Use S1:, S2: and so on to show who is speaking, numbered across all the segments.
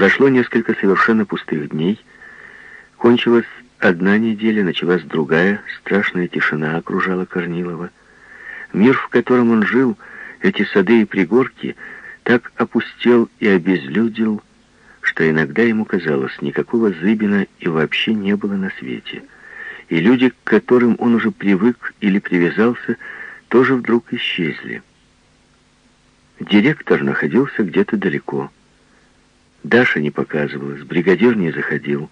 S1: Прошло несколько совершенно пустых дней. Кончилась одна неделя, началась другая. Страшная тишина окружала Корнилова. Мир, в котором он жил, эти сады и пригорки, так опустел и обезлюдил, что иногда ему казалось, никакого Зыбина и вообще не было на свете. И люди, к которым он уже привык или привязался, тоже вдруг исчезли. Директор находился где-то далеко. Даша не показывалась, бригадир не заходил.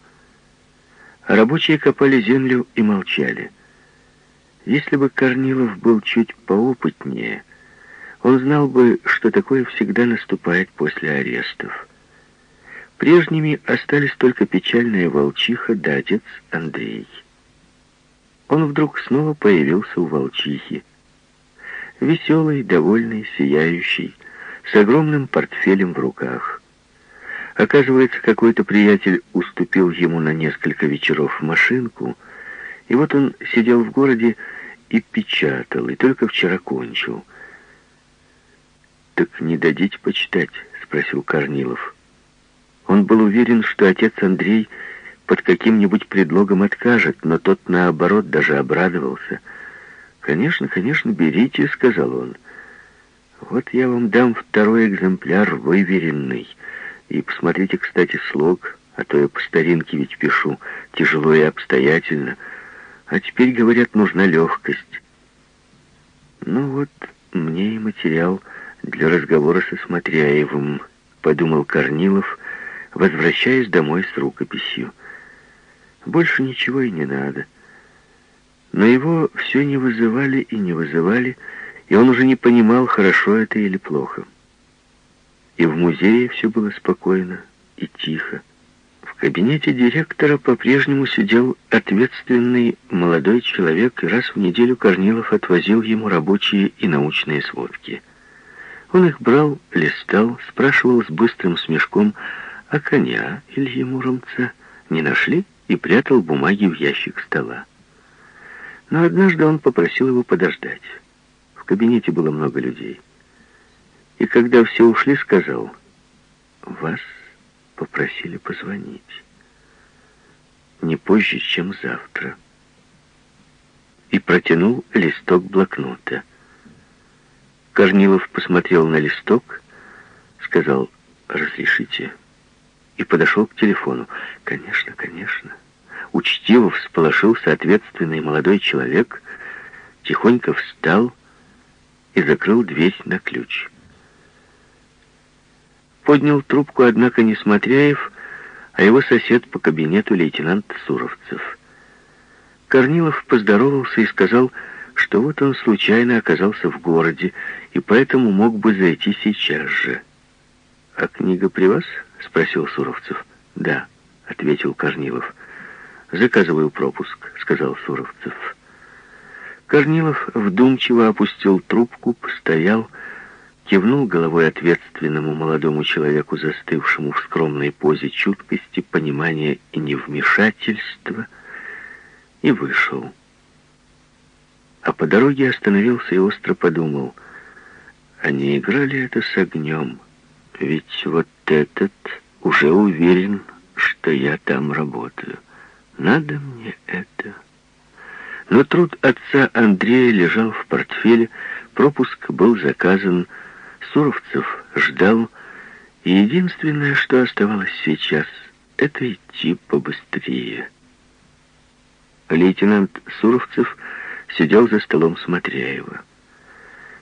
S1: Рабочие копали землю и молчали. Если бы Корнилов был чуть поопытнее, он знал бы, что такое всегда наступает после арестов. Прежними остались только печальная волчиха да отец Андрей. Он вдруг снова появился у волчихи. Веселый, довольный, сияющий, с огромным портфелем в руках. Оказывается, какой-то приятель уступил ему на несколько вечеров машинку, и вот он сидел в городе и печатал, и только вчера кончил. «Так не дадите почитать?» — спросил Корнилов. Он был уверен, что отец Андрей под каким-нибудь предлогом откажет, но тот, наоборот, даже обрадовался. «Конечно, конечно, берите», — сказал он. «Вот я вам дам второй экземпляр, выверенный». И посмотрите, кстати, слог, а то я по старинке ведь пишу, тяжело и обстоятельно. А теперь, говорят, нужна легкость. Ну вот, мне и материал для разговора со Смотряевым, подумал Корнилов, возвращаясь домой с рукописью. Больше ничего и не надо. Но его все не вызывали и не вызывали, и он уже не понимал, хорошо это или плохо. И в музее все было спокойно и тихо. В кабинете директора по-прежнему сидел ответственный молодой человек, и раз в неделю Корнилов отвозил ему рабочие и научные сводки. Он их брал, листал, спрашивал с быстрым смешком, а коня Ильи Муромца не нашли и прятал бумаги в ящик стола. Но однажды он попросил его подождать. В кабинете было много людей. И когда все ушли, сказал, «Вас попросили позвонить. Не позже, чем завтра». И протянул листок блокнота. Корнилов посмотрел на листок, сказал, «Разрешите?» И подошел к телефону. «Конечно, конечно». Учтиво всполошился ответственный молодой человек, тихонько встал и закрыл дверь на ключ. Поднял трубку, однако, не Смотряев, а его сосед по кабинету лейтенант Суровцев. Корнилов поздоровался и сказал, что вот он случайно оказался в городе, и поэтому мог бы зайти сейчас же. «А книга при вас?» — спросил Суровцев. «Да», — ответил Корнилов. «Заказываю пропуск», — сказал Суровцев. Корнилов вдумчиво опустил трубку, постоял, кивнул головой ответственному молодому человеку, застывшему в скромной позе чуткости, понимания и невмешательства, и вышел. А по дороге остановился и остро подумал, а не играли это с огнем? Ведь вот этот уже уверен, что я там работаю. Надо мне это. Но труд отца Андрея лежал в портфеле, пропуск был заказан, Суровцев ждал, и единственное, что оставалось сейчас, это идти побыстрее. Лейтенант Суровцев сидел за столом Смотряева.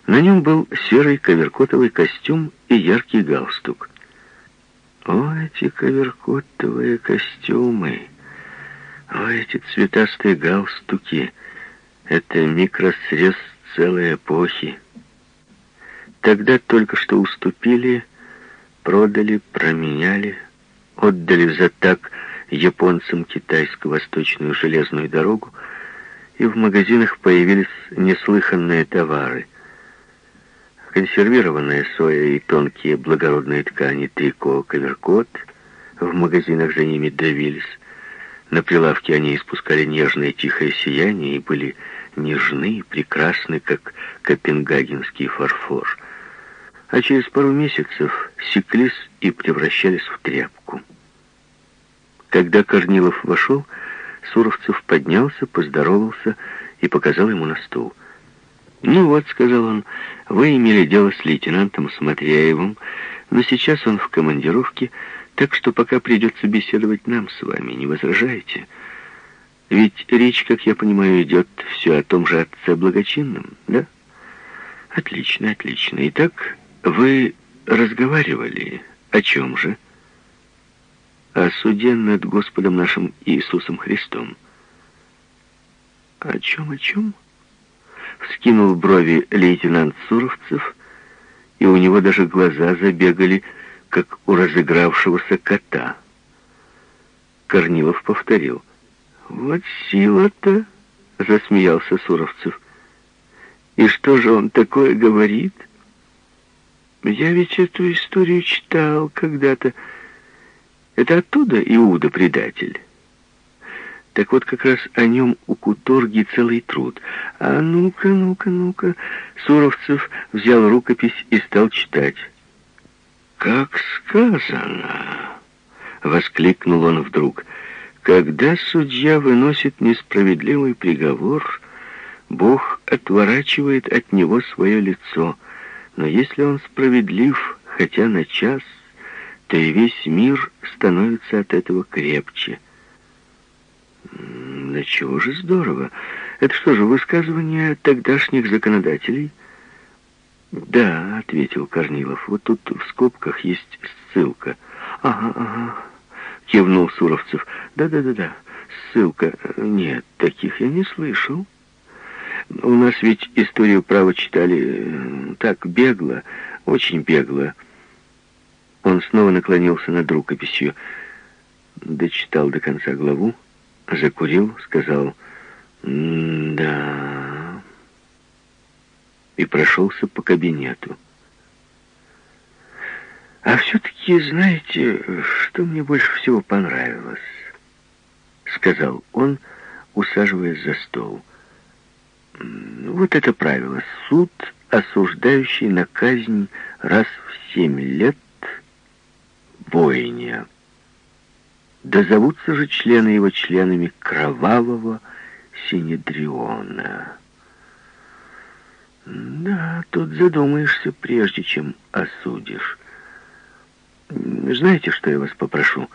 S1: На нем был серый коверкотовый костюм и яркий галстук. О, эти коверкотовые костюмы! О, эти цветастые галстуки! Это микросрез целой эпохи. Тогда только что уступили, продали, променяли, отдали за так японцам китайско-восточную железную дорогу, и в магазинах появились неслыханные товары. Консервированная соя и тонкие благородные ткани, трико, коверкот, в магазинах за ними давились. На прилавке они испускали нежное тихое сияние и были нежны и прекрасны, как копенгагенский фарфор — а через пару месяцев секлись и превращались в тряпку. Когда Корнилов вошел, Суровцев поднялся, поздоровался и показал ему на стул. «Ну вот», — сказал он, — «вы имели дело с лейтенантом Смотряевым, но сейчас он в командировке, так что пока придется беседовать нам с вами, не возражаете? Ведь речь, как я понимаю, идет все о том же отце благочинном, да?» «Отлично, отлично. Итак, вы разговаривали. О чем же?» «О суде над Господом нашим Иисусом Христом». «О чем, о чем?» Вскинул брови лейтенант Суровцев, и у него даже глаза забегали, как у разыгравшегося кота. Корнилов повторил. «Вот сила-то!» — засмеялся Суровцев. «И что же он такое говорит?» «Я ведь эту историю читал когда-то. Это оттуда Иуда предатель?» Так вот, как раз о нем у Куторги целый труд. А ну-ка, ну-ка, ну-ка. Суровцев взял рукопись и стал читать. «Как сказано!» — воскликнул он вдруг. «Когда судья выносит несправедливый приговор, Бог отворачивает от него свое лицо. Но если он справедлив, хотя на час, то и весь мир становится от этого крепче». Да чего же здорово. Это что же, высказывание тогдашних законодателей? Да, ответил Корнилов. Вот тут в скобках есть ссылка. Ага, ага. Кивнул Суровцев. Да-да-да-да. Ссылка. Нет, таких я не слышал. У нас ведь историю права читали э, так бегло, очень бегло. Он снова наклонился над рукописью, дочитал до конца главу, закурил, сказал «да» и прошелся по кабинету. «А все-таки, знаете, что мне больше всего понравилось?» Сказал он, усаживаясь за стол. «Вот это правило. Суд, осуждающий на казнь раз в семь лет, бойня». Да зовутся же члены его членами кровавого Синедриона. Да, тут задумаешься, прежде чем осудишь. Знаете, что я вас попрошу?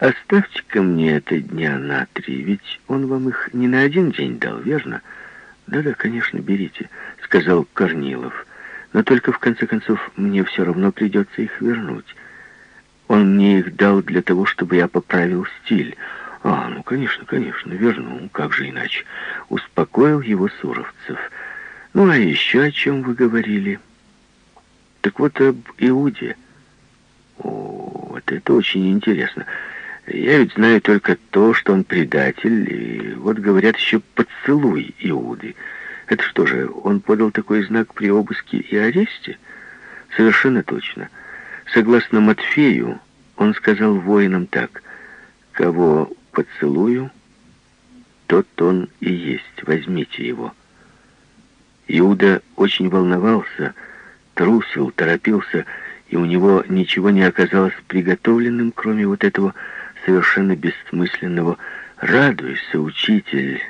S1: Оставьте-ка мне это дня на три, ведь он вам их не на один день дал, верно? Да-да, конечно, берите, сказал Корнилов. Но только в конце концов мне все равно придется их вернуть. Он мне их дал для того, чтобы я поправил стиль. А, ну, конечно, конечно, верну, как же иначе. Успокоил его Суровцев. Ну, а еще о чем вы говорили? Так вот, об Иуде. О, вот это очень интересно. Я ведь знаю только то, что он предатель, и вот говорят еще «поцелуй Иуды». Это что же, он подал такой знак при обыске и аресте? Совершенно точно. Согласно Матфею, он сказал воинам так, «Кого поцелую, тот он и есть, возьмите его». Иуда очень волновался, трусил, торопился, и у него ничего не оказалось приготовленным, кроме вот этого совершенно бессмысленного «Радуйся, учитель!»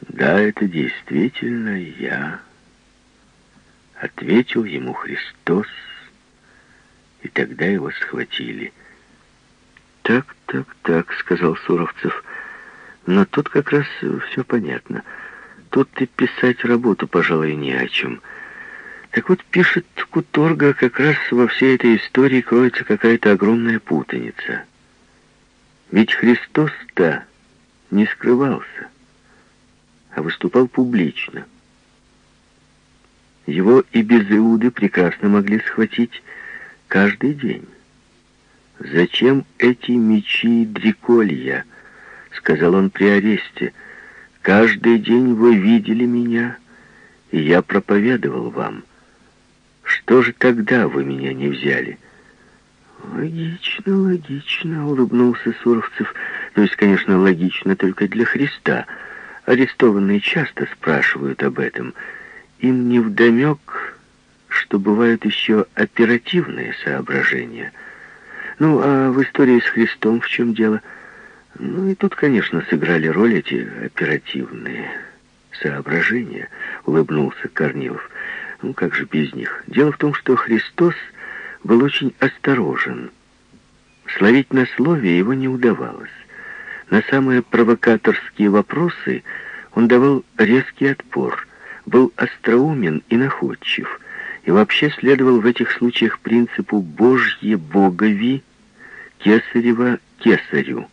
S1: «Да, это действительно я», — ответил ему Христос, и тогда его схватили. «Так, так, так», — сказал Суровцев. «Но тут как раз все понятно. Тут и писать работу, пожалуй, не о чем». Так вот, пишет Куторга, как раз во всей этой истории кроется какая-то огромная путаница. Ведь Христос-то не скрывался, а выступал публично. Его и без Иуды прекрасно могли схватить каждый день. «Зачем эти мечи и дреколья?» — сказал он при аресте. «Каждый день вы видели меня, и я проповедовал вам. Что же тогда вы меня не взяли?» «Логично, логично», — улыбнулся Суровцев. «То есть, конечно, логично только для Христа. Арестованные часто спрашивают об этом. Им не вдомек, что бывают еще оперативные соображения. Ну, а в истории с Христом в чем дело? Ну, и тут, конечно, сыграли роль эти оперативные соображения, улыбнулся Корнилов. Ну, как же без них? Дело в том, что Христос был очень осторожен. Словить на слове его не удавалось. На самые провокаторские вопросы он давал резкий отпор, был остроумен и находчив, и вообще следовал в этих случаях принципу «Божье Богови, Кесарева Кесарю».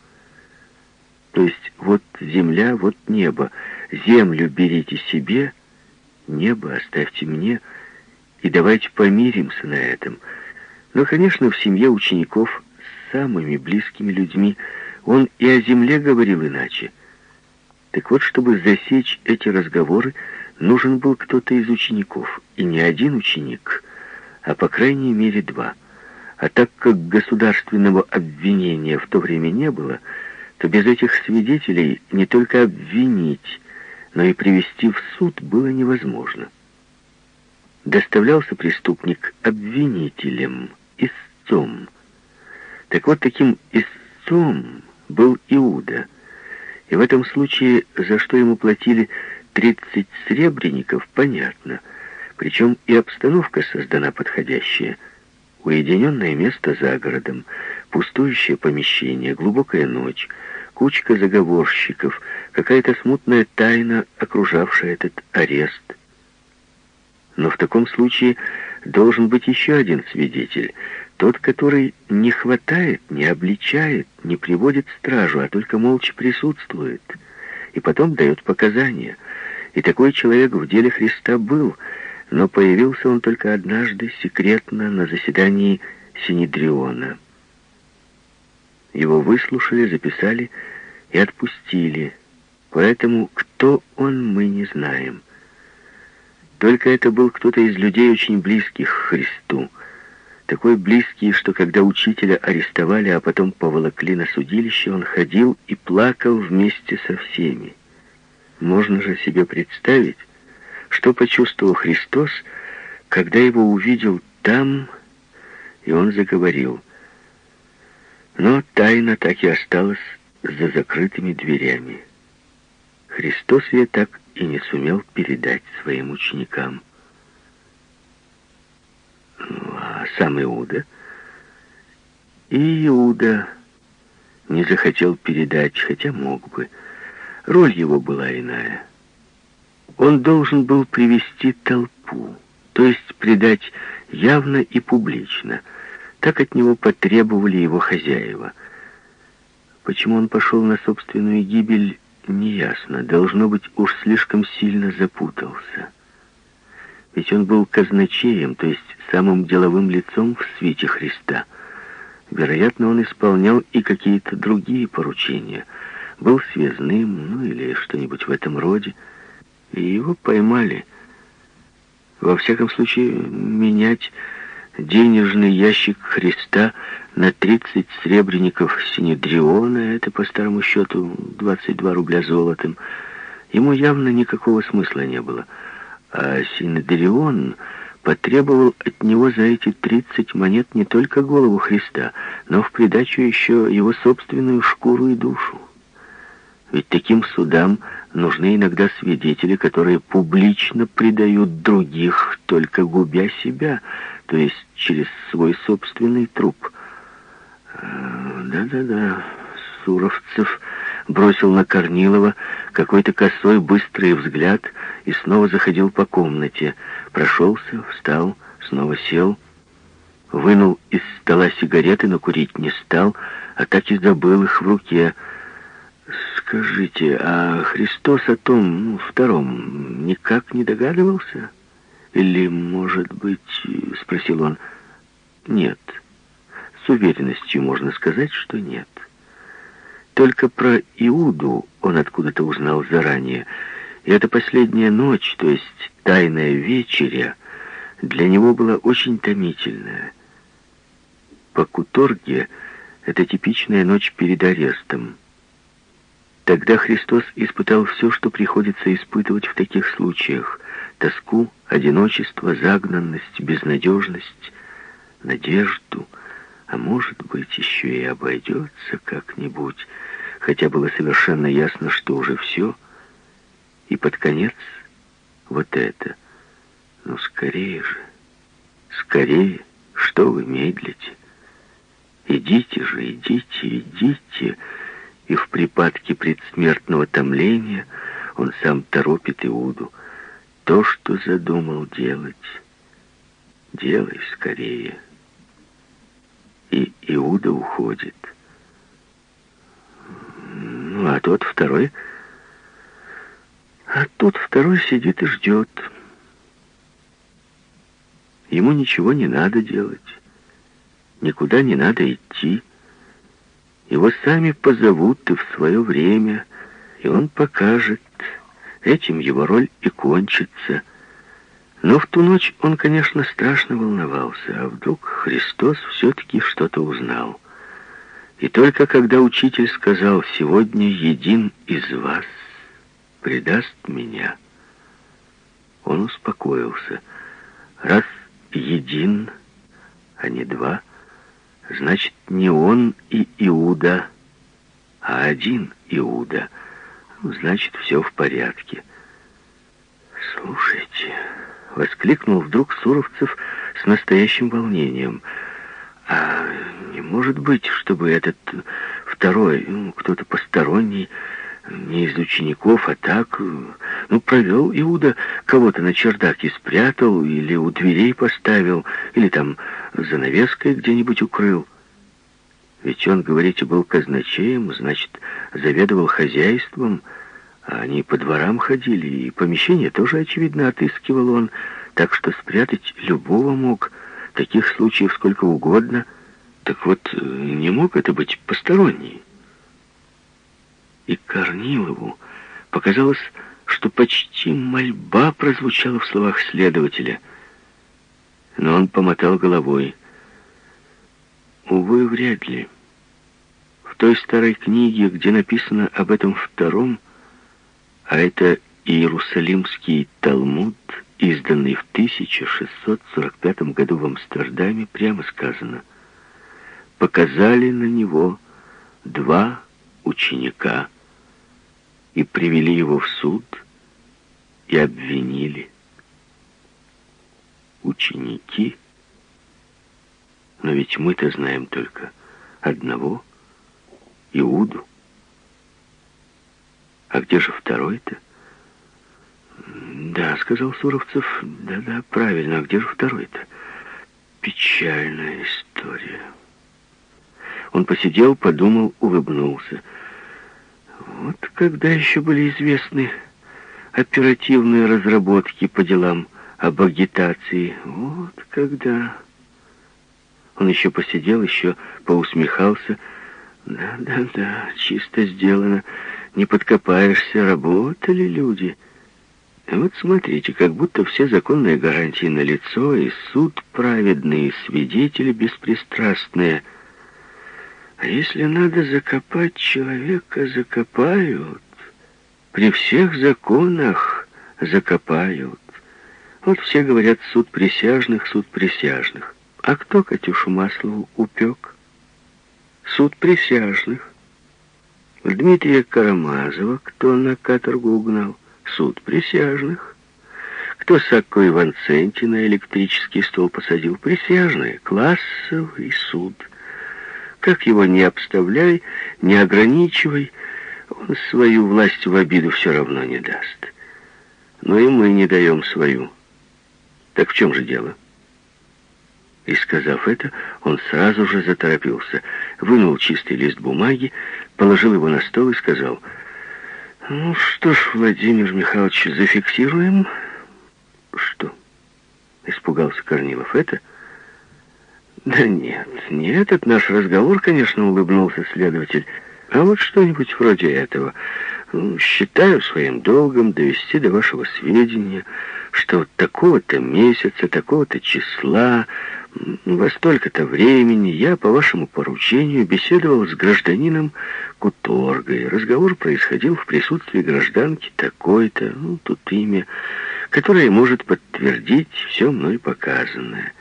S1: То есть вот земля, вот небо. Землю берите себе, небо оставьте мне, и давайте помиримся на этом. Но, конечно, в семье учеников с самыми близкими людьми он и о земле говорил иначе. Так вот, чтобы засечь эти разговоры, нужен был кто-то из учеников, и не один ученик, а по крайней мере два. А так как государственного обвинения в то время не было, то без этих свидетелей не только обвинить, но и привести в суд было невозможно. Доставлялся преступник обвинителем, истцом. Так вот, таким истцом был Иуда. И в этом случае, за что ему платили 30 сребреников, понятно. Причем и обстановка создана подходящая. Уединенное место за городом, пустующее помещение, глубокая ночь, кучка заговорщиков, какая-то смутная тайна, окружавшая этот арест. Но в таком случае должен быть еще один свидетель, тот, который не хватает, не обличает, не приводит стражу, а только молча присутствует, и потом дает показания. И такой человек в деле Христа был, но появился он только однажды секретно на заседании Синедриона. Его выслушали, записали и отпустили. Поэтому кто он, мы не знаем. Только это был кто-то из людей, очень близких Христу. Такой близкий, что когда учителя арестовали, а потом поволокли на судилище, он ходил и плакал вместе со всеми. Можно же себе представить, что почувствовал Христос, когда его увидел там, и он заговорил. Но тайна так и осталась за закрытыми дверями. Христос ее так и не сумел передать своим ученикам. Ну, а сам Иуда? И Иуда не захотел передать, хотя мог бы. Роль его была иная. Он должен был привести толпу, то есть предать явно и публично. Так от него потребовали его хозяева — Почему он пошел на собственную гибель, неясно. Должно быть, уж слишком сильно запутался. Ведь он был казначеем, то есть самым деловым лицом в свете Христа. Вероятно, он исполнял и какие-то другие поручения. Был связным, ну или что-нибудь в этом роде. И его поймали. Во всяком случае, менять денежный ящик Христа на 30 сребреников Синедриона, это по старому счету 22 рубля золотом, ему явно никакого смысла не было. А Синедрион потребовал от него за эти 30 монет не только голову Христа, но в придачу еще его собственную шкуру и душу. Ведь таким судам нужны иногда свидетели, которые публично предают других, только губя себя, то есть через свой собственный труп. Э, да-да-да, Суровцев бросил на Корнилова какой-то косой быстрый взгляд и снова заходил по комнате. Прошелся, встал, снова сел, вынул из стола сигареты, но курить не стал, а так и забыл их в руке. «Скажите, а Христос о том, ну, втором, никак не догадывался?» «Или, может быть...» — спросил он. «Нет. С уверенностью можно сказать, что нет. Только про Иуду он откуда-то узнал заранее. И эта последняя ночь, то есть тайная вечеря, для него была очень томительная. По Куторге это типичная ночь перед арестом. Тогда Христос испытал все, что приходится испытывать в таких случаях — тоску, одиночество, загнанность, безнадежность, надежду, а может быть, еще и обойдется как-нибудь, хотя было совершенно ясно, что уже все, и под конец вот это. Ну, скорее же, скорее, что вы медлите? Идите же, идите, идите. И в припадке предсмертного томления он сам торопит Иуду. То, что задумал делать, делай скорее. И Иуда уходит. Ну, а тот второй... А тут второй сидит и ждет. Ему ничего не надо делать. Никуда не надо идти. Его сами позовут и в свое время, и он покажет. Этим его роль и кончится. Но в ту ночь он, конечно, страшно волновался, а вдруг Христос все-таки что-то узнал. И только когда учитель сказал «Сегодня един из вас предаст меня», он успокоился. Раз един, а не два — Значит, не он и Иуда, а один Иуда. Значит, все в порядке. «Слушайте», — воскликнул вдруг Суровцев с настоящим волнением, «а не может быть, чтобы этот второй, ну, кто-то посторонний, не из учеников, а так, ну, провел Иуда кого-то на чердак и спрятал, или у дверей поставил, или там занавеской где-нибудь укрыл. Ведь он, говорите, был казначеем, значит, заведовал хозяйством, а они по дворам ходили, и помещение тоже, очевидно, отыскивал он, так что спрятать любого мог, таких случаев сколько угодно. Так вот, не мог это быть посторонний. И Корнилову показалось, что почти мольба прозвучала в словах следователя — но он помотал головой. Увы, вряд ли. В той старой книге, где написано об этом втором, а это Иерусалимский Талмуд, изданный в 1645 году в Амстердаме, прямо сказано, показали на него два ученика и привели его в суд и обвинили ученики. Но ведь мы-то знаем только одного, Иуду. А где же второй-то? Да, сказал Суровцев, да-да, правильно, а где же второй-то? Печальная история. Он посидел, подумал, улыбнулся. Вот когда еще были известны оперативные разработки по делам об агитации. Вот когда... Он еще посидел, еще поусмехался. Да-да-да, чисто сделано. Не подкопаешься, работали люди. А вот смотрите, как будто все законные гарантии налицо, и суд праведный, и свидетели беспристрастные. А если надо закопать человека, закопают. При всех законах закопают. Вот все говорят суд присяжных, суд присяжных. А кто Катюшу Маслову упек? Суд присяжных. Дмитрия Карамазова, кто на каторгу угнал? Суд присяжных. Кто Сакко Иванценти на электрический стол посадил? Присяжные. Классовый суд. Как его не обставляй, не ограничивай, он свою власть в обиду все равно не даст. Но и мы не даем свою. Так в чем же дело? И сказав это, он сразу же заторопился, вынул чистый лист бумаги, положил его на стол и сказал, «Ну что ж, Владимир Михайлович, зафиксируем?» «Что?» — испугался Корнилов. «Это?» «Да нет, не этот наш разговор, конечно, улыбнулся следователь, а вот что-нибудь вроде этого. Ну, считаю своим долгом довести до вашего сведения, что такого-то месяца, такого-то числа, во столько-то времени я по вашему поручению беседовал с гражданином Куторгой. Разговор происходил в присутствии гражданки такой-то, ну, тут имя. которое может подтвердить все мной показанное.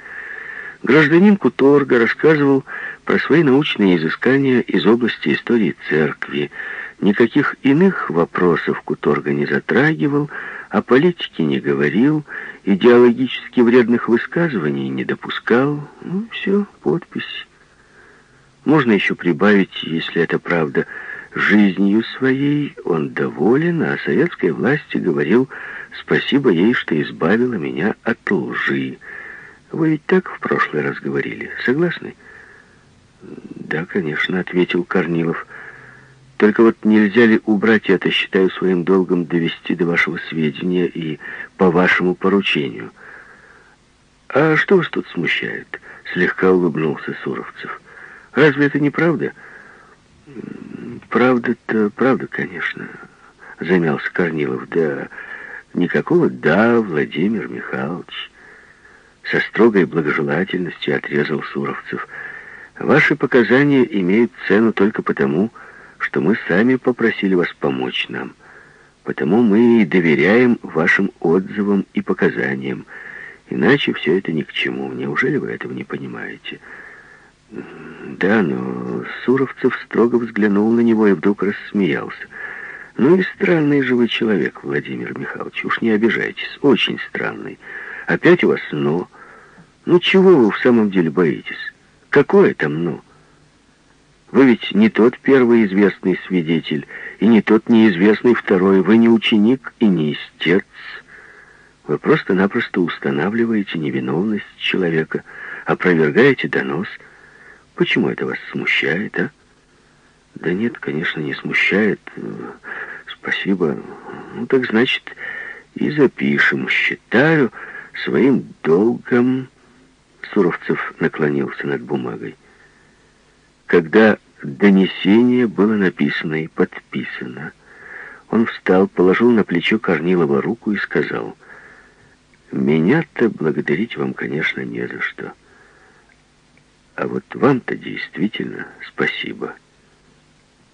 S1: Гражданин Куторга рассказывал про свои научные изыскания из области истории церкви. Никаких иных вопросов Куторга не затрагивал, о политике не говорил, идеологически вредных высказываний не допускал. Ну, все, подпись. Можно еще прибавить, если это правда, жизнью своей он доволен, а советской власти говорил спасибо ей, что избавила меня от лжи. Вы ведь так в прошлый раз говорили, согласны? Да, конечно, ответил Корнилов. Только вот нельзя ли убрать это, считаю своим долгом довести до вашего сведения и по вашему поручению. А что вас тут смущает? Слегка улыбнулся Суровцев. Разве это не правда? Правда-то, правда, конечно, замялся Корнилов. Да, никакого «да», Владимир Михайлович. Со строгой благожелательностью отрезал Суровцев. Ваши показания имеют цену только потому, что мы сами попросили вас помочь нам. Потому мы и доверяем вашим отзывам и показаниям. Иначе все это ни к чему. Неужели вы этого не понимаете?» Да, но Суровцев строго взглянул на него и вдруг рассмеялся. Ну и странный же вы человек, Владимир Михайлович, уж не обижайтесь, очень странный. Опять у вас «но». Ну чего вы в самом деле боитесь? Какое там «но»? Вы ведь не тот первый известный свидетель, и не тот неизвестный второй. Вы не ученик и не истец. Вы просто-напросто устанавливаете невиновность человека, опровергаете донос — Почему это вас смущает, а? Да нет, конечно, не смущает. Спасибо. Ну, так значит, и запишем. Считаю своим долгом... Суровцев наклонился над бумагой. Когда донесение было написано и подписано, он встал, положил на плечо Корнилова руку и сказал, «Меня-то благодарить вам, конечно, не за что». А вот вам-то действительно спасибо.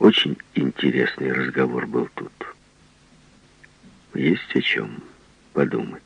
S1: Очень интересный разговор был тут. Есть о чем подумать.